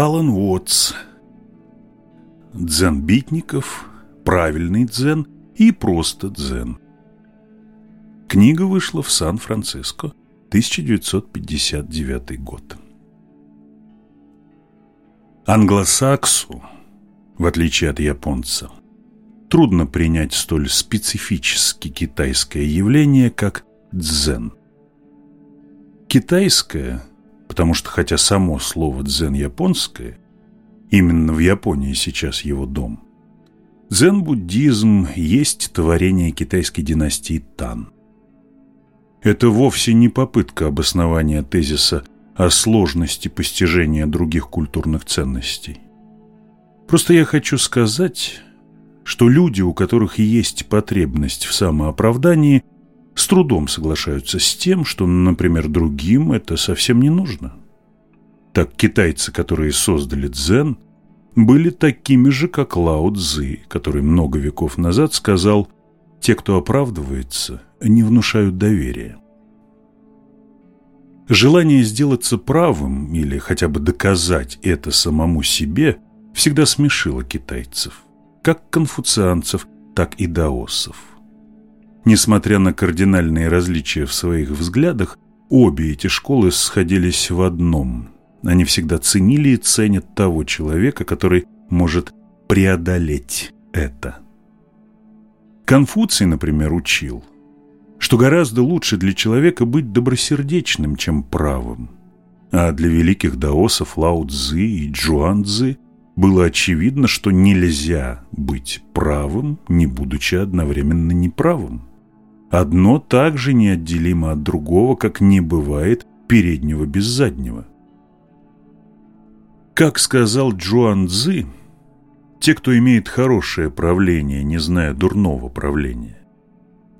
Алан Уотс. Дзен Битников, правильный дзен и просто дзен. Книга вышла в Сан-Франциско, 1959 год. Англосаксу, в отличие от японца, трудно принять столь специфически китайское явление, как дзен. Китайское, потому что хотя само слово дзен японское, именно в Японии сейчас его дом, дзен-буддизм есть творение китайской династии Тан. Это вовсе не попытка обоснования тезиса о сложности постижения других культурных ценностей. Просто я хочу сказать, что люди, у которых есть потребность в самооправдании, с трудом соглашаются с тем, что, например, другим это совсем не нужно. Так китайцы, которые создали дзен, были такими же, как Лао Цзы, который много веков назад сказал «Те, кто оправдывается, не внушают доверия». Желание сделаться правым или хотя бы доказать это самому себе всегда смешило китайцев, как конфуцианцев, так и даосов. Несмотря на кардинальные различия в своих взглядах, обе эти школы сходились в одном. Они всегда ценили и ценят того человека, который может преодолеть это. Конфуций, например, учил – что гораздо лучше для человека быть добросердечным, чем правым. А для великих даосов Лао Цзы и Джуан Цзы было очевидно, что нельзя быть правым, не будучи одновременно неправым. Одно также неотделимо от другого, как не бывает переднего без заднего. Как сказал Джуан Цзы, те, кто имеет хорошее правление, не зная дурного правления,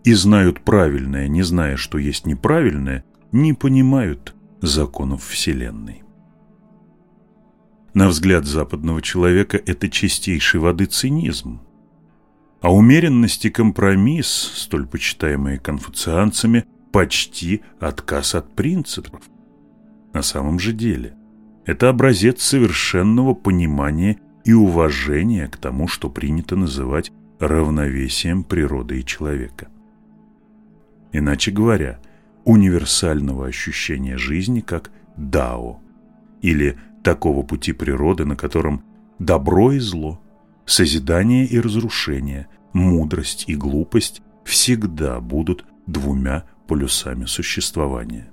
и знают правильное, не зная, что есть неправильное, не понимают законов Вселенной. На взгляд западного человека это чистейшей воды цинизм. А умеренность и компромисс, столь почитаемые конфуцианцами, почти отказ от принципов. На самом же деле, это образец совершенного понимания и уважения к тому, что принято называть равновесием природы и человека. Иначе говоря, универсального ощущения жизни как дао, или такого пути природы, на котором добро и зло, созидание и разрушение, мудрость и глупость всегда будут двумя полюсами существования.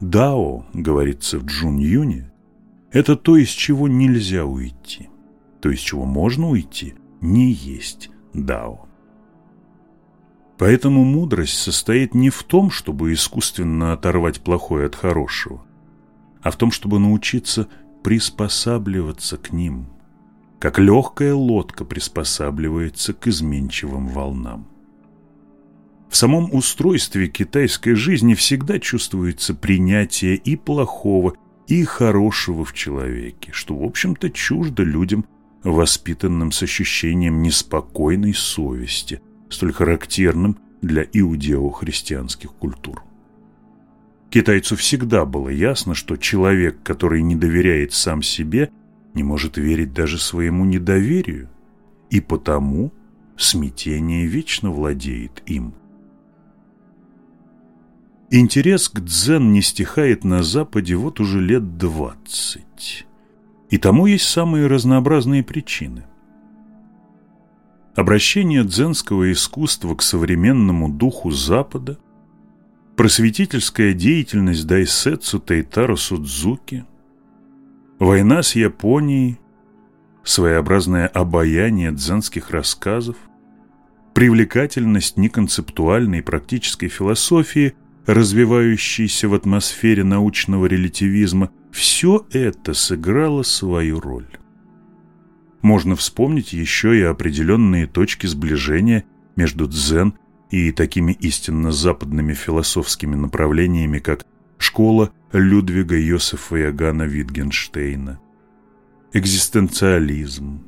Дао, говорится в Джун Юне, это то, из чего нельзя уйти. То, из чего можно уйти, не есть Дао. Поэтому мудрость состоит не в том, чтобы искусственно оторвать плохое от хорошего, а в том, чтобы научиться приспосабливаться к ним, как легкая лодка приспосабливается к изменчивым волнам. В самом устройстве китайской жизни всегда чувствуется принятие и плохого, и хорошего в человеке, что, в общем-то, чуждо людям, воспитанным с ощущением неспокойной совести – столь характерным для иудео-христианских культур. Китайцу всегда было ясно, что человек, который не доверяет сам себе, не может верить даже своему недоверию, и потому смятение вечно владеет им. Интерес к дзен не стихает на Западе вот уже лет двадцать. И тому есть самые разнообразные причины. Обращение дзенского искусства к современному духу Запада, просветительская деятельность Дайсетсу Тайтаро Судзуки, война с Японией, своеобразное обаяние дзенских рассказов, привлекательность неконцептуальной практической философии, развивающейся в атмосфере научного релятивизма, все это сыграло свою роль. Можно вспомнить еще и определенные точки сближения между дзен и такими истинно западными философскими направлениями, как школа Людвига Йосефа Ягана Витгенштейна, экзистенциализм,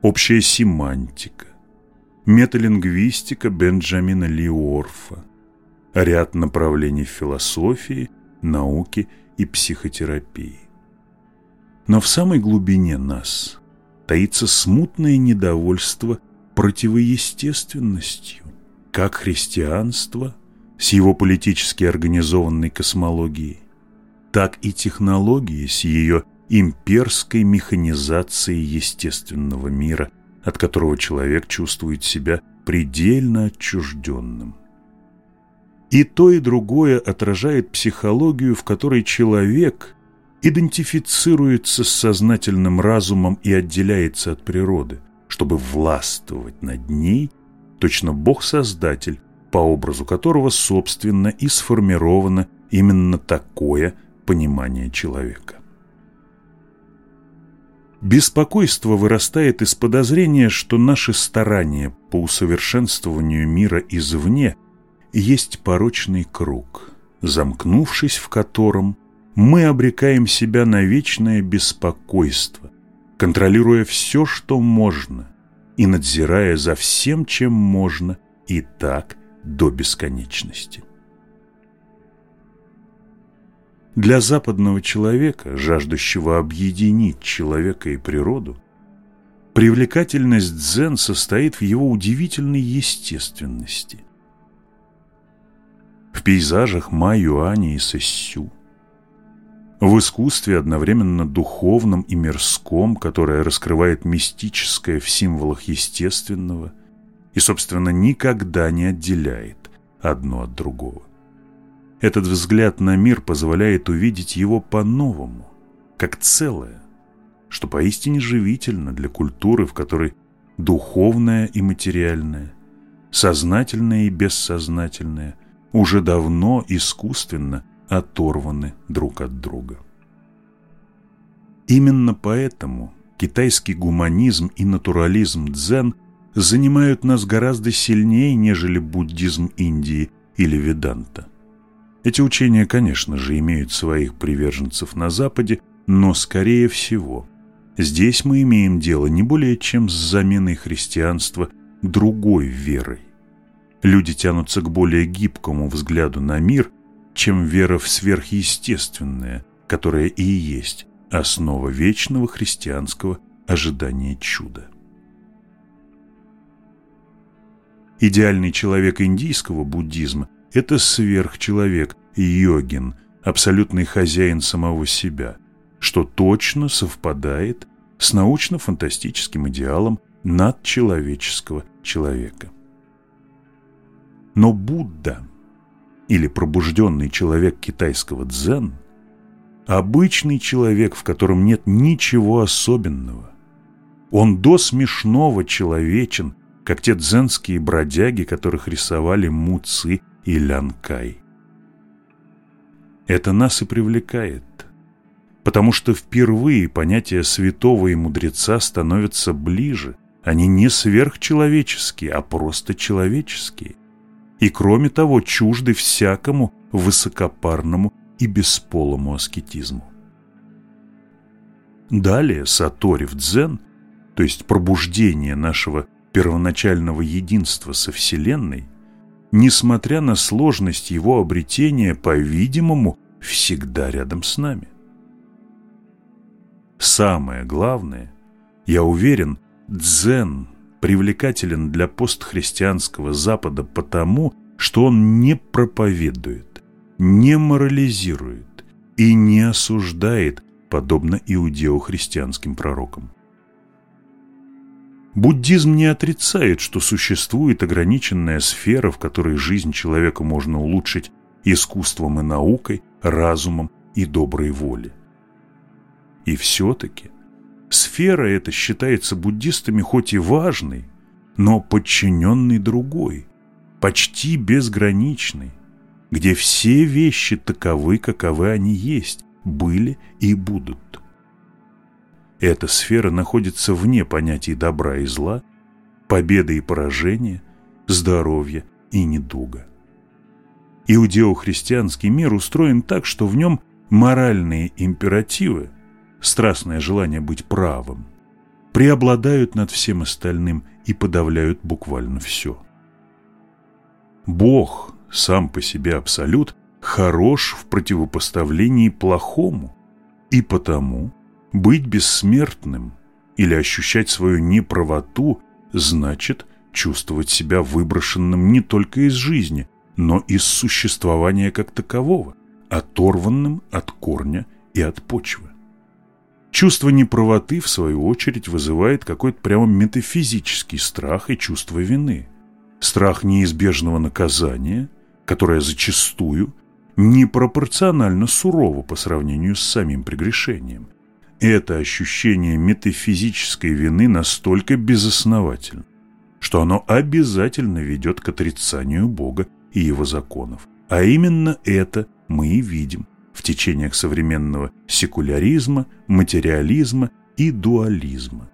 общая семантика, металингвистика Бенджамина Лиорфа, ряд направлений философии, науки и психотерапии. Но в самой глубине нас таится смутное недовольство противоестественностью, как христианство с его политически организованной космологией, так и технологии с ее имперской механизацией естественного мира, от которого человек чувствует себя предельно отчужденным. И то, и другое отражает психологию, в которой человек идентифицируется с сознательным разумом и отделяется от природы, чтобы властвовать над ней, точно Бог-Создатель, по образу которого, собственно, и сформировано именно такое понимание человека. Беспокойство вырастает из подозрения, что наши старания по усовершенствованию мира извне есть порочный круг, замкнувшись в котором мы обрекаем себя на вечное беспокойство, контролируя все, что можно, и надзирая за всем, чем можно, и так до бесконечности. Для западного человека, жаждущего объединить человека и природу, привлекательность дзен состоит в его удивительной естественности. В пейзажах Ма Юани и Сэссю, в искусстве одновременно духовном и мирском, которое раскрывает мистическое в символах естественного и, собственно, никогда не отделяет одно от другого. Этот взгляд на мир позволяет увидеть его по-новому, как целое, что поистине живительно для культуры, в которой духовное и материальное, сознательное и бессознательное уже давно искусственно оторваны друг от друга. Именно поэтому китайский гуманизм и натурализм дзен занимают нас гораздо сильнее, нежели буддизм Индии или веданта. Эти учения, конечно же, имеют своих приверженцев на Западе, но, скорее всего, здесь мы имеем дело не более чем с заменой христианства другой верой. Люди тянутся к более гибкому взгляду на мир, чем вера в сверхъестественное, которое и есть основа вечного христианского ожидания чуда. Идеальный человек индийского буддизма это сверхчеловек, йогин, абсолютный хозяин самого себя, что точно совпадает с научно-фантастическим идеалом надчеловеческого человека. Но Будда, или пробужденный человек китайского дзен, обычный человек, в котором нет ничего особенного. Он до смешного человечен, как те дзенские бродяги, которых рисовали муцы и Лянкай. Это нас и привлекает, потому что впервые понятия святого и мудреца становятся ближе, они не сверхчеловеческие, а просто человеческие. И кроме того, чужды всякому высокопарному и бесполому аскетизму. Далее Сатори в дзен, то есть пробуждение нашего первоначального единства со Вселенной, несмотря на сложность его обретения, по-видимому, всегда рядом с нами. Самое главное, я уверен, дзен привлекателен для постхристианского Запада потому, что он не проповедует, не морализирует и не осуждает, подобно иудео-христианским пророкам. Буддизм не отрицает, что существует ограниченная сфера, в которой жизнь человека можно улучшить искусством и наукой, разумом и доброй волей. И все-таки сфера эта считается буддистами хоть и важной, но подчиненной другой, почти безграничной, где все вещи таковы, каковы они есть, были и будут. Эта сфера находится вне понятий добра и зла, победы и поражения, здоровья и недуга. Иудео-христианский мир устроен так, что в нем моральные императивы, страстное желание быть правым, преобладают над всем остальным и подавляют буквально все. Бог, сам по себе абсолют, хорош в противопоставлении плохому, и потому Быть бессмертным или ощущать свою неправоту значит чувствовать себя выброшенным не только из жизни, но из существования как такового, оторванным от корня и от почвы. Чувство неправоты, в свою очередь, вызывает какой-то прямо метафизический страх и чувство вины. Страх неизбежного наказания, которое зачастую непропорционально сурово по сравнению с самим прегрешением. Это ощущение метафизической вины настолько безосновательно, что оно обязательно ведет к отрицанию Бога и Его законов. А именно это мы и видим в течениях современного секуляризма, материализма и дуализма.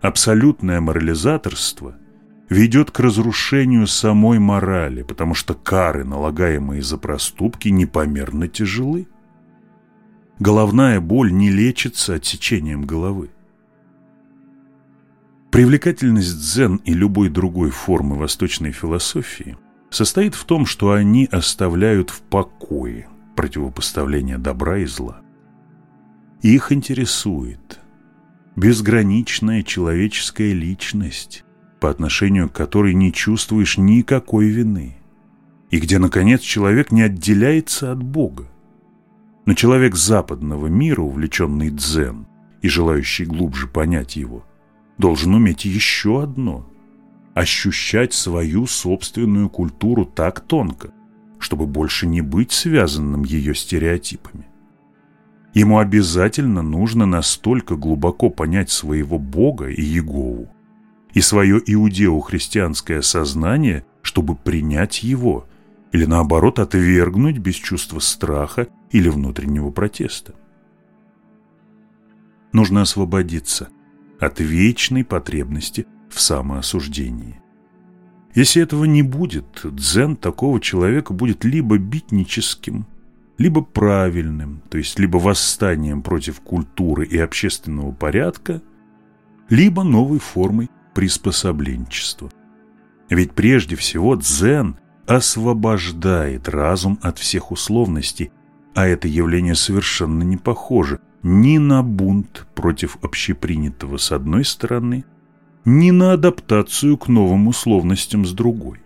Абсолютное морализаторство ведет к разрушению самой морали, потому что кары, налагаемые за проступки, непомерно тяжелы. Головная боль не лечится отсечением головы. Привлекательность дзен и любой другой формы восточной философии состоит в том, что они оставляют в покое противопоставление добра и зла. Их интересует безграничная человеческая личность, по отношению к которой не чувствуешь никакой вины, и где, наконец, человек не отделяется от Бога. Но человек западного мира, увлеченный дзен и желающий глубже понять его, должен уметь еще одно – ощущать свою собственную культуру так тонко, чтобы больше не быть связанным ее стереотипами. Ему обязательно нужно настолько глубоко понять своего Бога и Егову и свое иудео-христианское сознание, чтобы принять его, или наоборот отвергнуть без чувства страха или внутреннего протеста. Нужно освободиться от вечной потребности в самоосуждении. Если этого не будет, дзен такого человека будет либо битническим, либо правильным, то есть либо восстанием против культуры и общественного порядка, либо новой формой приспособленчества. Ведь прежде всего дзен освобождает разум от всех условностей, а это явление совершенно не похоже ни на бунт против общепринятого с одной стороны – ни на адаптацию к новым условностям с другой.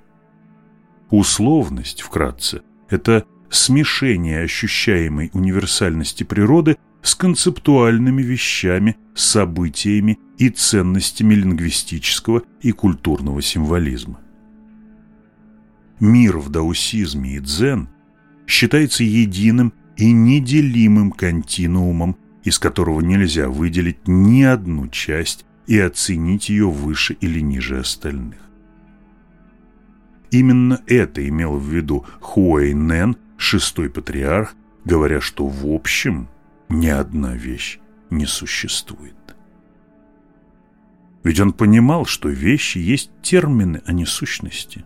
Условность, вкратце, это смешение ощущаемой универсальности природы с концептуальными вещами, событиями и ценностями лингвистического и культурного символизма. Мир в даосизме и дзен считается единым и неделимым континуумом, из которого нельзя выделить ни одну часть и оценить ее выше или ниже остальных. Именно это имел в виду Хуэйнен, шестой патриарх, говоря, что в общем ни одна вещь не существует. Ведь он понимал, что вещи есть термины, а не сущности.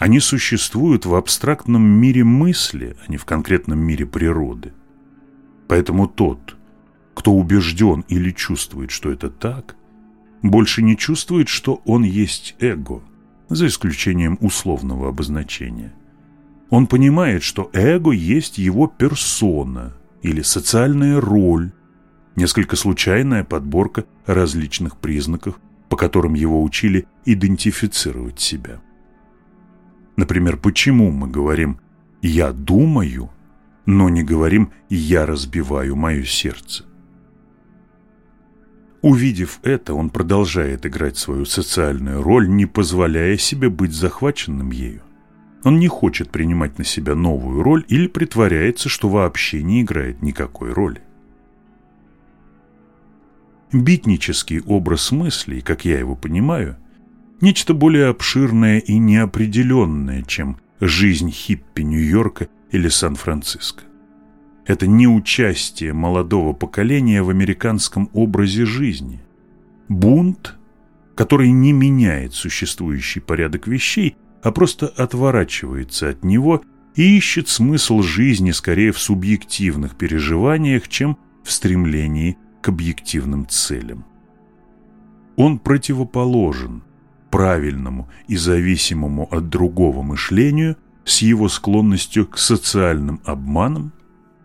Они существуют в абстрактном мире мысли, а не в конкретном мире природы. Поэтому тот, кто убежден или чувствует, что это так, больше не чувствует, что он есть эго, за исключением условного обозначения. Он понимает, что эго есть его персона или социальная роль, несколько случайная подборка различных признаков, по которым его учили идентифицировать себя. Например, почему мы говорим «я думаю», но не говорим «я разбиваю мое сердце». Увидев это, он продолжает играть свою социальную роль, не позволяя себе быть захваченным ею. Он не хочет принимать на себя новую роль или притворяется, что вообще не играет никакой роли. Битнический образ мыслей, как я его понимаю, нечто более обширное и неопределенное, чем жизнь хиппи Нью-Йорка или Сан-Франциско. Это не участие молодого поколения в американском образе жизни. Бунт, который не меняет существующий порядок вещей, а просто отворачивается от него и ищет смысл жизни скорее в субъективных переживаниях, чем в стремлении к объективным целям. Он противоположен правильному и зависимому от другого мышлению с его склонностью к социальным обманам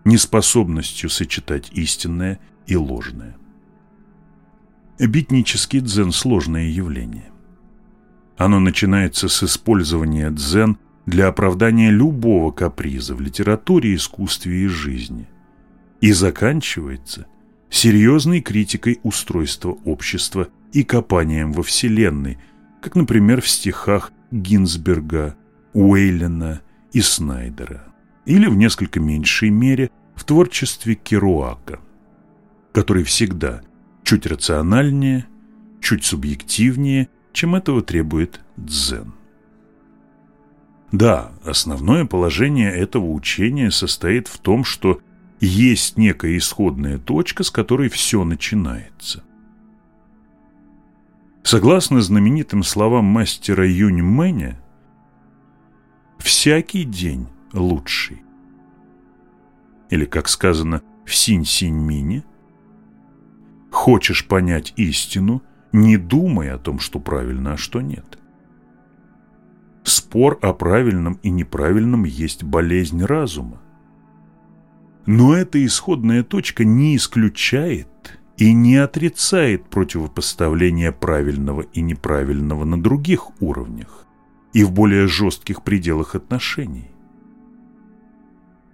неспособностью сочетать истинное и ложное. Битнический дзен – сложное явление. Оно начинается с использования дзен для оправдания любого каприза в литературе, искусстве и жизни и заканчивается серьезной критикой устройства общества и копанием во Вселенной, как, например, в стихах Гинзберга, Уэйлена и Снайдера, или в несколько меньшей мере в творчестве Керуака, который всегда чуть рациональнее, чуть субъективнее, чем этого требует дзен. Да, основное положение этого учения состоит в том, что есть некая исходная точка, с которой все начинается. Согласно знаменитым словам мастера Юнь Мэня, «всякий день лучший». Или, как сказано в Синь-Синь-Мине, «хочешь понять истину, не думай о том, что правильно, а что нет». Спор о правильном и неправильном есть болезнь разума. Но эта исходная точка не исключает и не отрицает противопоставления правильного и неправильного на других уровнях и в более жестких пределах отношений.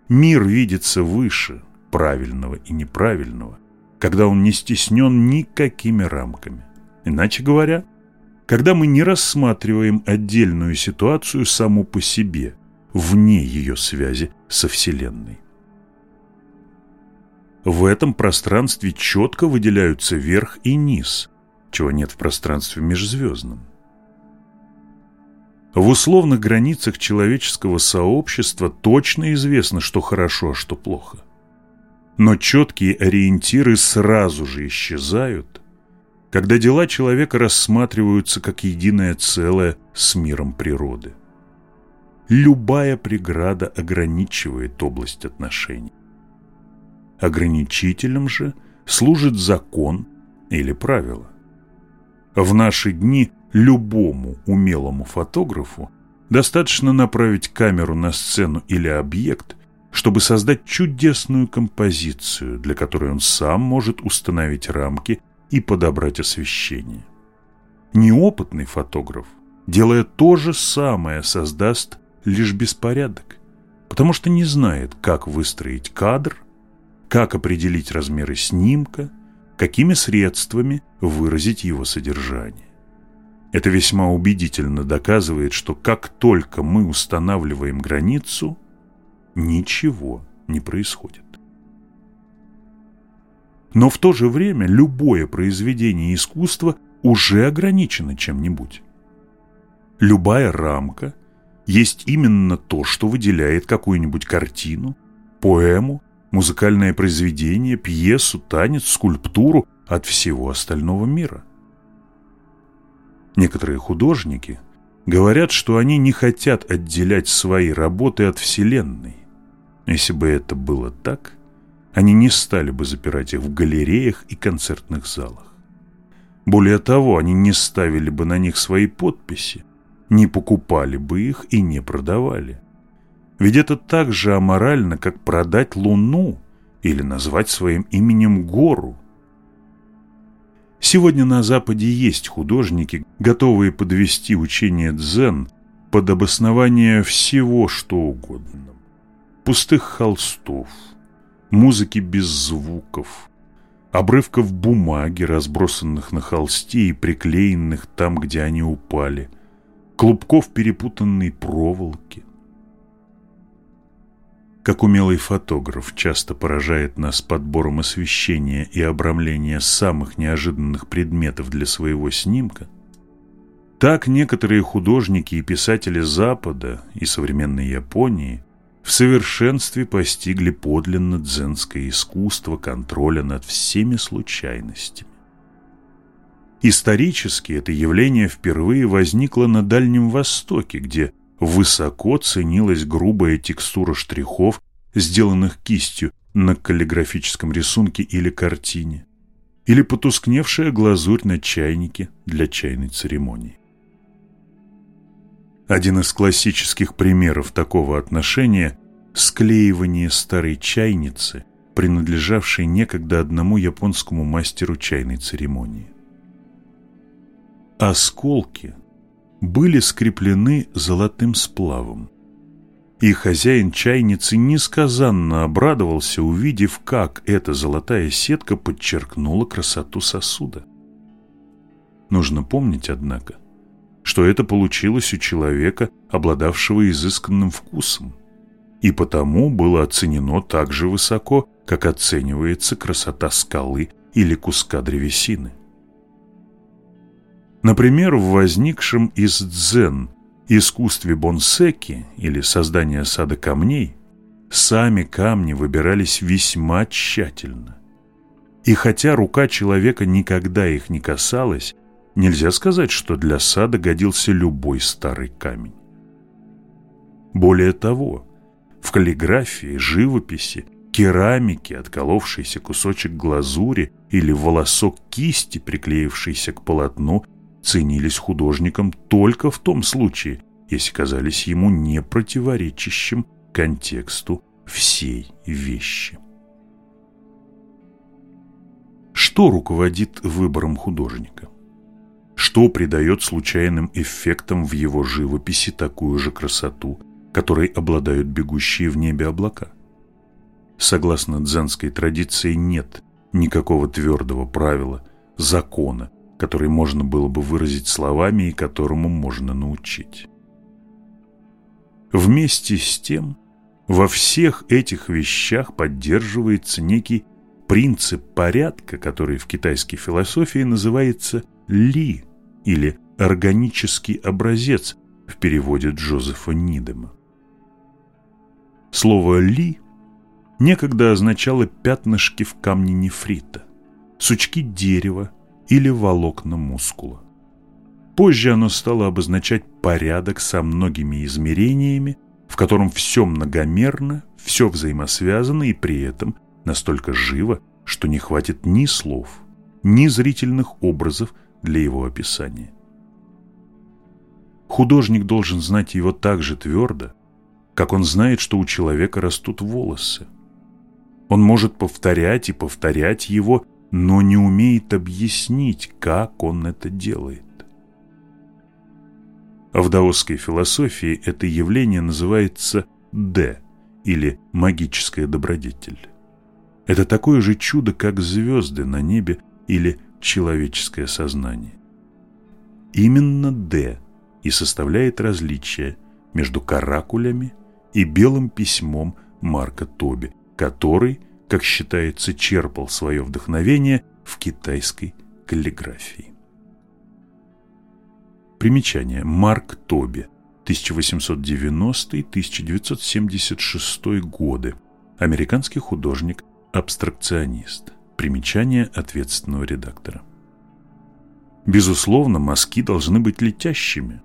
Мир видится выше правильного и неправильного, когда он не стеснен никакими рамками. Иначе говоря, когда мы не рассматриваем отдельную ситуацию саму по себе, вне ее связи со Вселенной. В этом пространстве четко выделяются верх и низ, чего нет в пространстве межзвездном. В условных границах человеческого сообщества точно известно, что хорошо, а что плохо. Но четкие ориентиры сразу же исчезают, когда дела человека рассматриваются как единое целое с миром природы. Любая преграда ограничивает область отношений. Ограничителем же служит закон или правило. В наши дни любому умелому фотографу достаточно направить камеру на сцену или объект, чтобы создать чудесную композицию, для которой он сам может установить рамки и подобрать освещение. Неопытный фотограф, делая то же самое, создаст лишь беспорядок, потому что не знает, как выстроить кадр – как определить размеры снимка, какими средствами выразить его содержание. Это весьма убедительно доказывает, что как только мы устанавливаем границу, ничего не происходит. Но в то же время любое произведение искусства уже ограничено чем-нибудь. Любая рамка есть именно то, что выделяет какую-нибудь картину, поэму музыкальное произведение, пьесу, танец, скульптуру от всего остального мира. Некоторые художники говорят, что они не хотят отделять свои работы от Вселенной. Если бы это было так, они не стали бы запирать их в галереях и концертных залах. Более того, они не ставили бы на них свои подписи, не покупали бы их и не продавали. Ведь это так же аморально, как продать Луну или назвать своим именем гору. Сегодня на Западе есть художники, готовые подвести учение дзен под обоснование всего, что угодно. Пустых холстов, музыки без звуков, обрывков бумаги, разбросанных на холсте и приклеенных там, где они упали, клубков перепутанной проволоки. Как умелый фотограф часто поражает нас подбором освещения и обрамления самых неожиданных предметов для своего снимка, так некоторые художники и писатели Запада и современной Японии в совершенстве постигли подлинно дзенское искусство контроля над всеми случайностями. Исторически это явление впервые возникло на Дальнем Востоке, где высоко ценилась грубая текстура штрихов, сделанных кистью на каллиграфическом рисунке или картине, или потускневшая глазурь на чайнике для чайной церемонии. Один из классических примеров такого отношения – склеивание старой чайницы принадлежавший некогда одному японскому мастеру чайной церемонии. Осколки были скреплены золотым сплавом, и хозяин чайницы несказанно обрадовался, увидев, как эта золотая сетка подчеркнула красоту сосуда. Нужно помнить, однако, что это получилось у человека, обладавшего изысканным вкусом, и потому было оценено так же высоко, как оценивается красота скалы или куска древесины. Например, в возникшем из дзен искусстве бонсеки или создания сада камней сами камни выбирались весьма тщательно. И хотя рука человека никогда их не касалась, нельзя сказать, что для сада годился любой старый камень. Более того, в каллиграфии, живописи, керамике отколовшийся кусочек глазури или волосок кисти, приклеившийся к полотну, ценились художником только в том случае, если казались ему не противоречащим контексту всей вещи. Что руководит выбором художника? Что придает случайным эффектам в его живописи такую же красоту, которой обладают бегущие в небе облака? Согласно дзенской традиции нет никакого твердого правила, закона, который можно было бы выразить словами и которому можно научить. Вместе с тем, во всех этих вещах поддерживается некий принцип порядка, который в китайской философии называется «ли» или «органический образец» в переводе Джозефа Нидема. Слово «ли» некогда означало пятнышки в камне нефрита, сучки дерева, или волокна мускула. Позже оно стало обозначать порядок со многими измерениями, в котором все многомерно, все взаимосвязано и при этом настолько живо, что не хватит ни слов, ни зрительных образов для его описания. Художник должен знать его так же твердо, как он знает, что у человека растут волосы. Он может повторять и повторять его но не умеет объяснить, как он это делает. В даосской философии это явление называется «д» или «магическая добродетель». Это такое же чудо, как звезды на небе или человеческое сознание. Именно «д» и составляет различие между каракулями и белым письмом Марка Тоби, который – как считается, черпал свое вдохновение в китайской каллиграфии. Примечание. Марк Тоби, 1890-1976 годы. Американский художник-абстракционист. Примечание ответственного редактора. Безусловно, мазки должны быть летящими,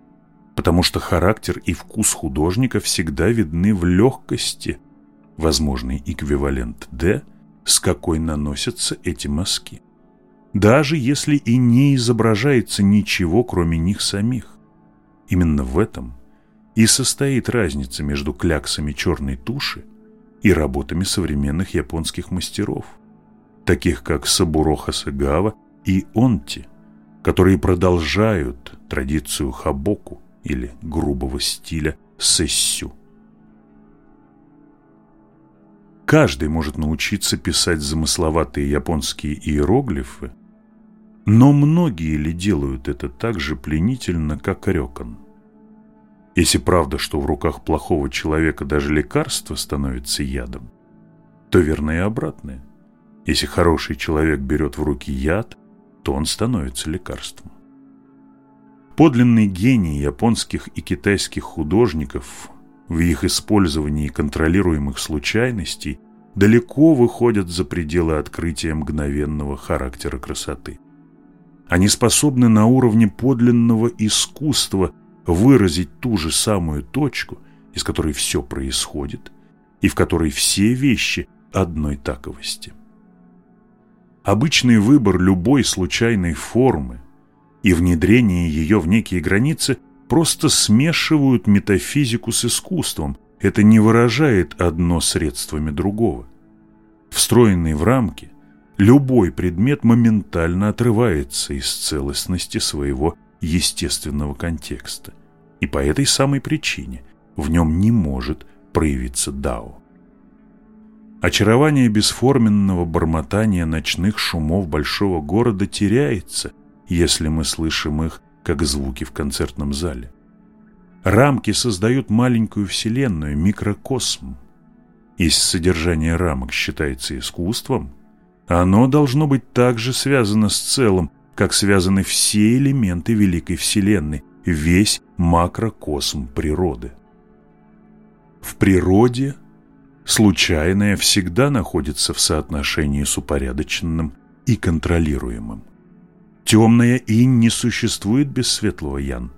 потому что характер и вкус художника всегда видны в легкости возможный эквивалент D, с какой наносятся эти мазки. Даже если и не изображается ничего, кроме них самих. Именно в этом и состоит разница между кляксами черной туши и работами современных японских мастеров, таких как Сабуро Хасагава и Онти, которые продолжают традицию хабоку или грубого стиля сессю. Каждый может научиться писать замысловатые японские иероглифы, но многие ли делают это так же пленительно, как рёкон? Если правда, что в руках плохого человека даже лекарство становится ядом, то верно и обратное. Если хороший человек берет в руки яд, то он становится лекарством. Подлинный гений японских и китайских художников в их использовании контролируемых случайностей далеко выходят за пределы открытия мгновенного характера красоты. Они способны на уровне подлинного искусства выразить ту же самую точку, из которой все происходит, и в которой все вещи одной таковости. Обычный выбор любой случайной формы и внедрение ее в некие границы просто смешивают метафизику с искусством. Это не выражает одно средствами другого. Встроенный в рамки, любой предмет моментально отрывается из целостности своего естественного контекста. И по этой самой причине в нем не может проявиться дао. Очарование бесформенного бормотания ночных шумов большого города теряется, если мы слышим их, как звуки в концертном зале. Рамки создают маленькую вселенную, микрокосм. Если содержание рамок считается искусством, оно должно быть также связано с целым, как связаны все элементы Великой Вселенной, весь макрокосм природы. В природе случайное всегда находится в соотношении с упорядоченным и контролируемым. Темное и не существует без светлого ян.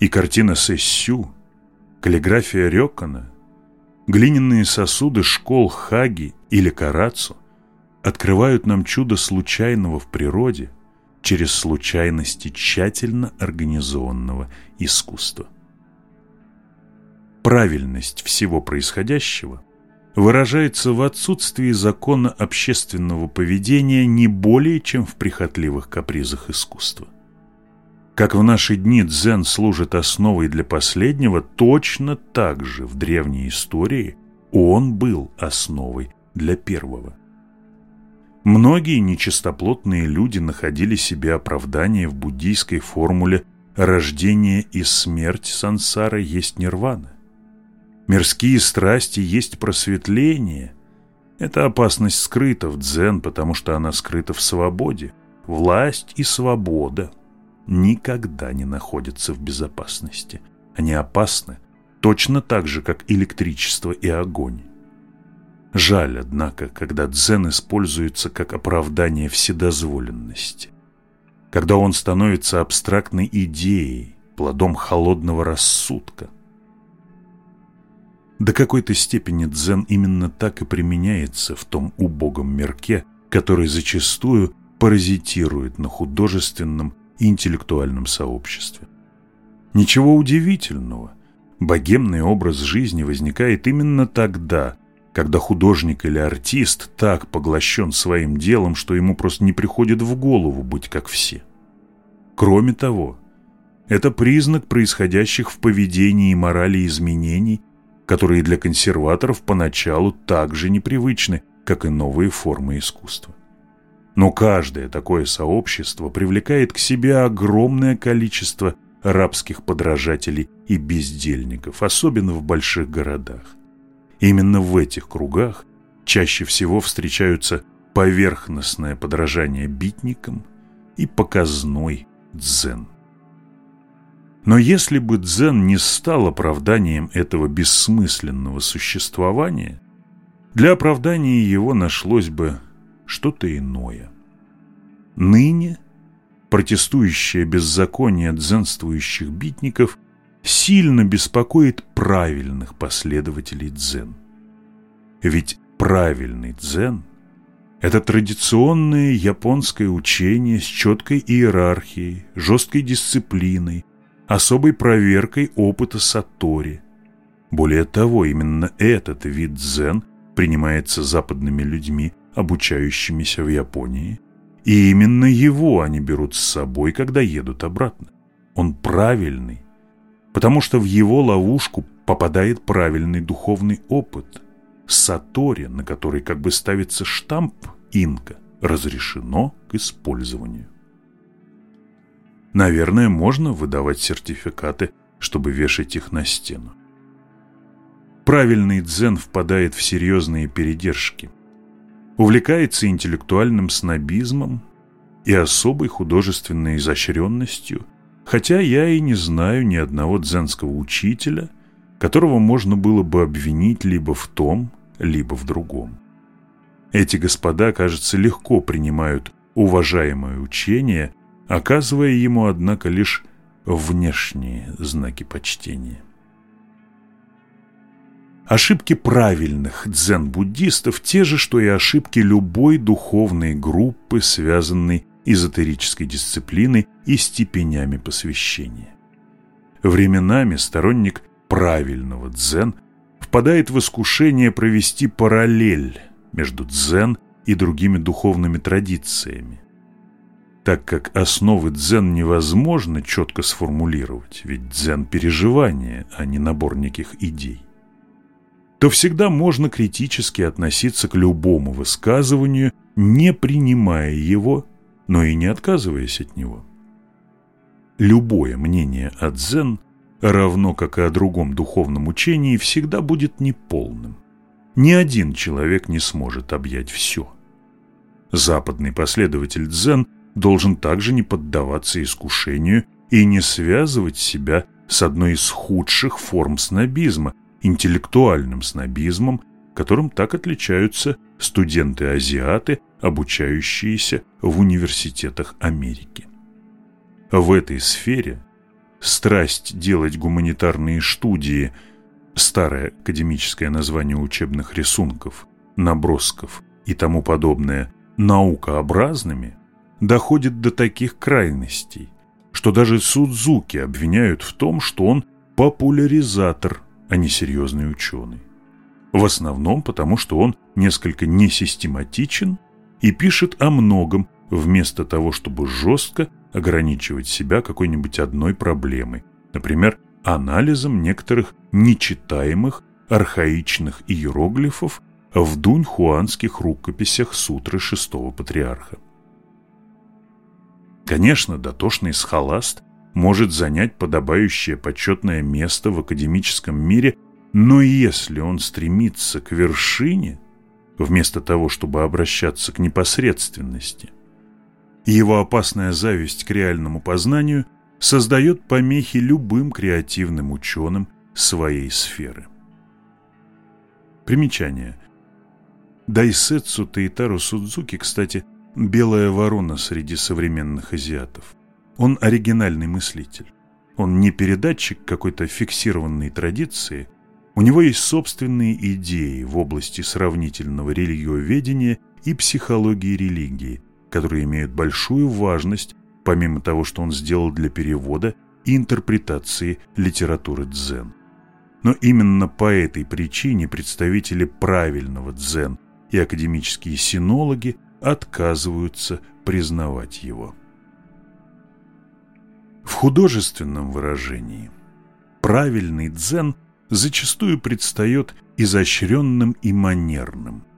И картина Сессю, каллиграфия Рёкона, глиняные сосуды школ Хаги или Карацу открывают нам чудо случайного в природе через случайности тщательно организованного искусства правильность всего происходящего выражается в отсутствии закона общественного поведения не более чем в прихотливых капризах искусства. Как в наши дни дзен служит основой для последнего, точно так же в древней истории он был основой для первого. Многие нечистоплотные люди находили себе оправдание в буддийской формуле «рождение и смерть сансара есть нирвана». Мирские страсти есть просветление. Эта опасность скрыта в дзен, потому что она скрыта в свободе. Власть и свобода никогда не находятся в безопасности. Они опасны точно так же, как электричество и огонь. Жаль, однако, когда дзен используется как оправдание вседозволенности. Когда он становится абстрактной идеей, плодом холодного рассудка. До какой-то степени дзен именно так и применяется в том убогом мирке, который зачастую паразитирует на художественном и интеллектуальном сообществе. Ничего удивительного, богемный образ жизни возникает именно тогда, когда художник или артист так поглощен своим делом, что ему просто не приходит в голову быть как все. Кроме того, это признак происходящих в поведении и морали изменений – которые для консерваторов поначалу так же непривычны, как и новые формы искусства. Но каждое такое сообщество привлекает к себе огромное количество рабских подражателей и бездельников, особенно в больших городах. Именно в этих кругах чаще всего встречаются поверхностное подражание битникам и показной дзен. Но если бы дзен не стал оправданием этого бессмысленного существования, для оправдания его нашлось бы что-то иное. Ныне протестующее беззаконие дзенствующих битников сильно беспокоит правильных последователей дзен. Ведь правильный дзен – это традиционное японское учение с четкой иерархией, жесткой дисциплиной, особой проверкой опыта Сатори. Более того, именно этот вид дзен принимается западными людьми, обучающимися в Японии, и именно его они берут с собой, когда едут обратно. Он правильный, потому что в его ловушку попадает правильный духовный опыт. Сатори, на который как бы ставится штамп инка, разрешено к использованию. Наверное, можно выдавать сертификаты, чтобы вешать их на стену. Правильный дзен впадает в серьезные передержки, увлекается интеллектуальным снобизмом и особой художественной изощренностью, хотя я и не знаю ни одного дзенского учителя, которого можно было бы обвинить либо в том, либо в другом. Эти господа, кажется, легко принимают уважаемое учение – оказывая ему, однако, лишь внешние знаки почтения. Ошибки правильных дзен-буддистов те же, что и ошибки любой духовной группы, связанной эзотерической дисциплиной и степенями посвящения. Временами сторонник правильного дзен впадает в искушение провести параллель между дзен и другими духовными традициями. Так как основы дзен невозможно четко сформулировать, ведь дзен – переживание, а не набор неких идей, то всегда можно критически относиться к любому высказыванию, не принимая его, но и не отказываясь от него. Любое мнение о дзен, равно как и о другом духовном учении, всегда будет неполным. Ни один человек не сможет объять все. Западный последователь дзен должен также не поддаваться искушению и не связывать себя с одной из худших форм снобизма, интеллектуальным снобизмом, которым так отличаются студенты-азиаты, обучающиеся в университетах Америки. В этой сфере страсть делать гуманитарные студии, старое академическое название учебных рисунков, набросков и тому подобное, наукообразными, доходит до таких крайностей, что даже Судзуки обвиняют в том, что он популяризатор, а не серьезный ученый. В основном потому, что он несколько несистематичен и пишет о многом, вместо того, чтобы жестко ограничивать себя какой-нибудь одной проблемой, например, анализом некоторых нечитаемых архаичных иероглифов в дуньхуанских рукописях сутры шестого патриарха. Конечно, дотошный схоласт может занять подобающее почетное место в академическом мире, но если он стремится к вершине, вместо того, чтобы обращаться к непосредственности, его опасная зависть к реальному познанию создает помехи любым креативным ученым своей сферы. Примечание. Дайсетсу Таитару Судзуки, кстати, белая ворона среди современных азиатов. Он оригинальный мыслитель. Он не передатчик какой-то фиксированной традиции. У него есть собственные идеи в области сравнительного религиоведения и психологии религии, которые имеют большую важность, помимо того, что он сделал для перевода и интерпретации литературы дзен. Но именно по этой причине представители правильного дзен и академические синологи отказываются признавать его. В художественном выражении правильный дзен зачастую предстает изощренным и манерным –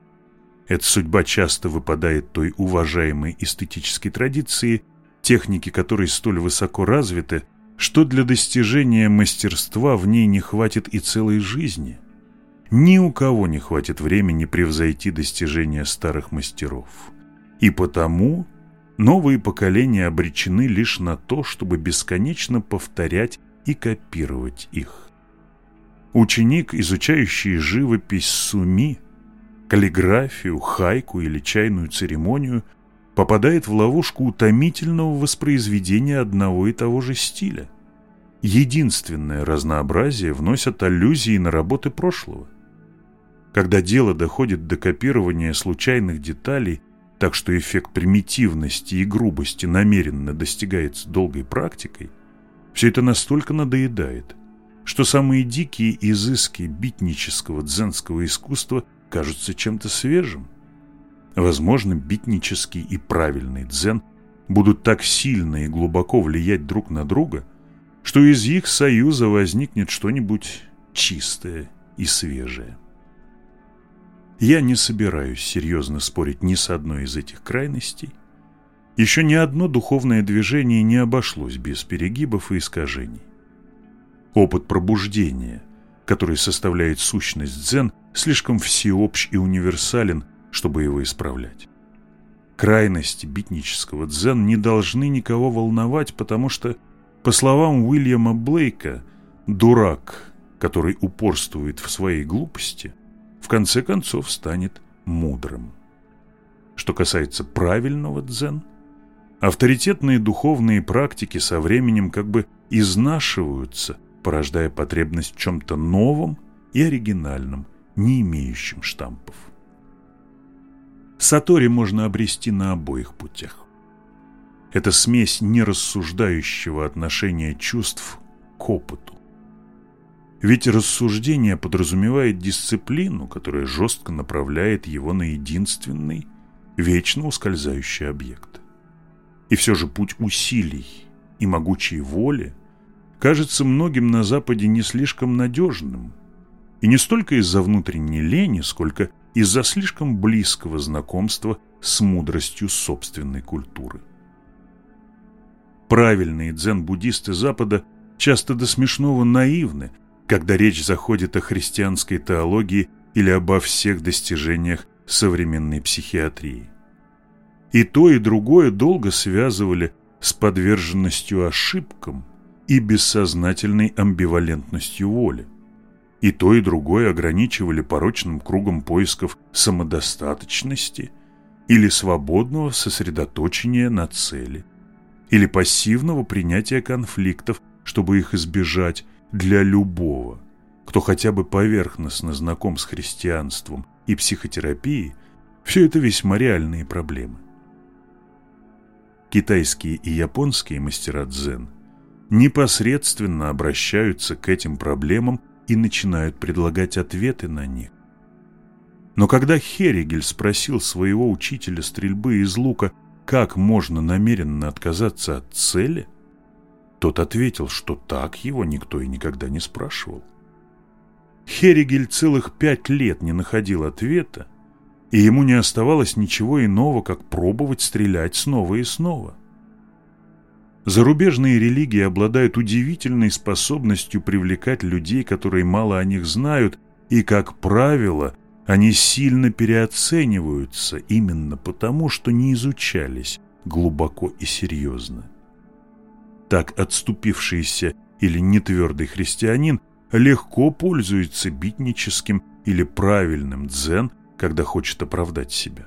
эта судьба часто выпадает той уважаемой эстетической традиции, техники которой столь высоко развиты, что для достижения мастерства в ней не хватит и целой жизни. Ни у кого не хватит времени превзойти достижения старых мастеров. И потому новые поколения обречены лишь на то, чтобы бесконечно повторять и копировать их. Ученик, изучающий живопись Суми, каллиграфию, хайку или чайную церемонию, попадает в ловушку утомительного воспроизведения одного и того же стиля. Единственное разнообразие вносят аллюзии на работы прошлого. Когда дело доходит до копирования случайных деталей, так что эффект примитивности и грубости намеренно достигается долгой практикой, все это настолько надоедает, что самые дикие изыски битнического дзенского искусства – кажутся чем-то свежим. Возможно, битнический и правильный дзен будут так сильно и глубоко влиять друг на друга, что из их союза возникнет что-нибудь чистое и свежее. Я не собираюсь серьезно спорить ни с одной из этих крайностей. Еще ни одно духовное движение не обошлось без перегибов и искажений. Опыт пробуждения, который составляет сущность дзен – слишком всеобщ и универсален, чтобы его исправлять. Крайности битнического дзен не должны никого волновать, потому что, по словам Уильяма Блейка, дурак, который упорствует в своей глупости, в конце концов станет мудрым. Что касается правильного дзен, авторитетные духовные практики со временем как бы изнашиваются, порождая потребность в чем-то новом и оригинальном – не имеющим штампов. Сатори можно обрести на обоих путях. Это смесь нерассуждающего отношения чувств к опыту. Ведь рассуждение подразумевает дисциплину, которая жестко направляет его на единственный, вечно ускользающий объект. И все же путь усилий и могучей воли кажется многим на Западе не слишком надежным, и не столько из-за внутренней лени, сколько из-за слишком близкого знакомства с мудростью собственной культуры. Правильные дзен-буддисты Запада часто до смешного наивны, когда речь заходит о христианской теологии или обо всех достижениях современной психиатрии. И то, и другое долго связывали с подверженностью ошибкам и бессознательной амбивалентностью воли. И то, и другое ограничивали порочным кругом поисков самодостаточности или свободного сосредоточения на цели, или пассивного принятия конфликтов, чтобы их избежать для любого, кто хотя бы поверхностно знаком с христианством и психотерапией, все это весьма реальные проблемы. Китайские и японские мастера дзен непосредственно обращаются к этим проблемам и начинают предлагать ответы на них. Но когда Херигель спросил своего учителя стрельбы из лука, как можно намеренно отказаться от цели, тот ответил, что так его никто и никогда не спрашивал. Херигель целых пять лет не находил ответа, и ему не оставалось ничего иного, как пробовать стрелять снова и снова. Зарубежные религии обладают удивительной способностью привлекать людей, которые мало о них знают, и, как правило, они сильно переоцениваются именно потому, что не изучались глубоко и серьезно. Так отступившийся или нетвердый христианин легко пользуется битническим или правильным дзен, когда хочет оправдать себя.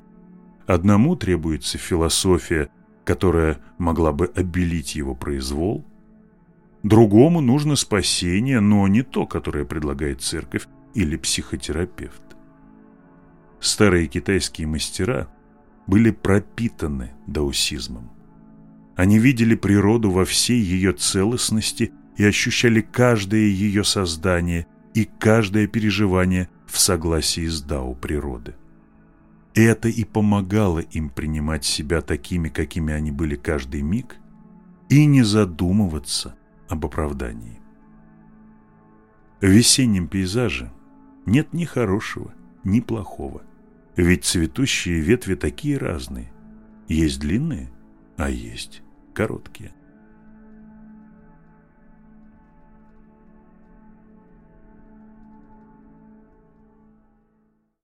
Одному требуется философия – которая могла бы обелить его произвол. Другому нужно спасение, но не то, которое предлагает церковь или психотерапевт. Старые китайские мастера были пропитаны даосизмом. Они видели природу во всей ее целостности и ощущали каждое ее создание и каждое переживание в согласии с дао природы. Это и помогало им принимать себя такими, какими они были каждый миг, и не задумываться об оправдании. В весеннем пейзаже нет ни хорошего, ни плохого, ведь цветущие ветви такие разные. Есть длинные, а есть короткие.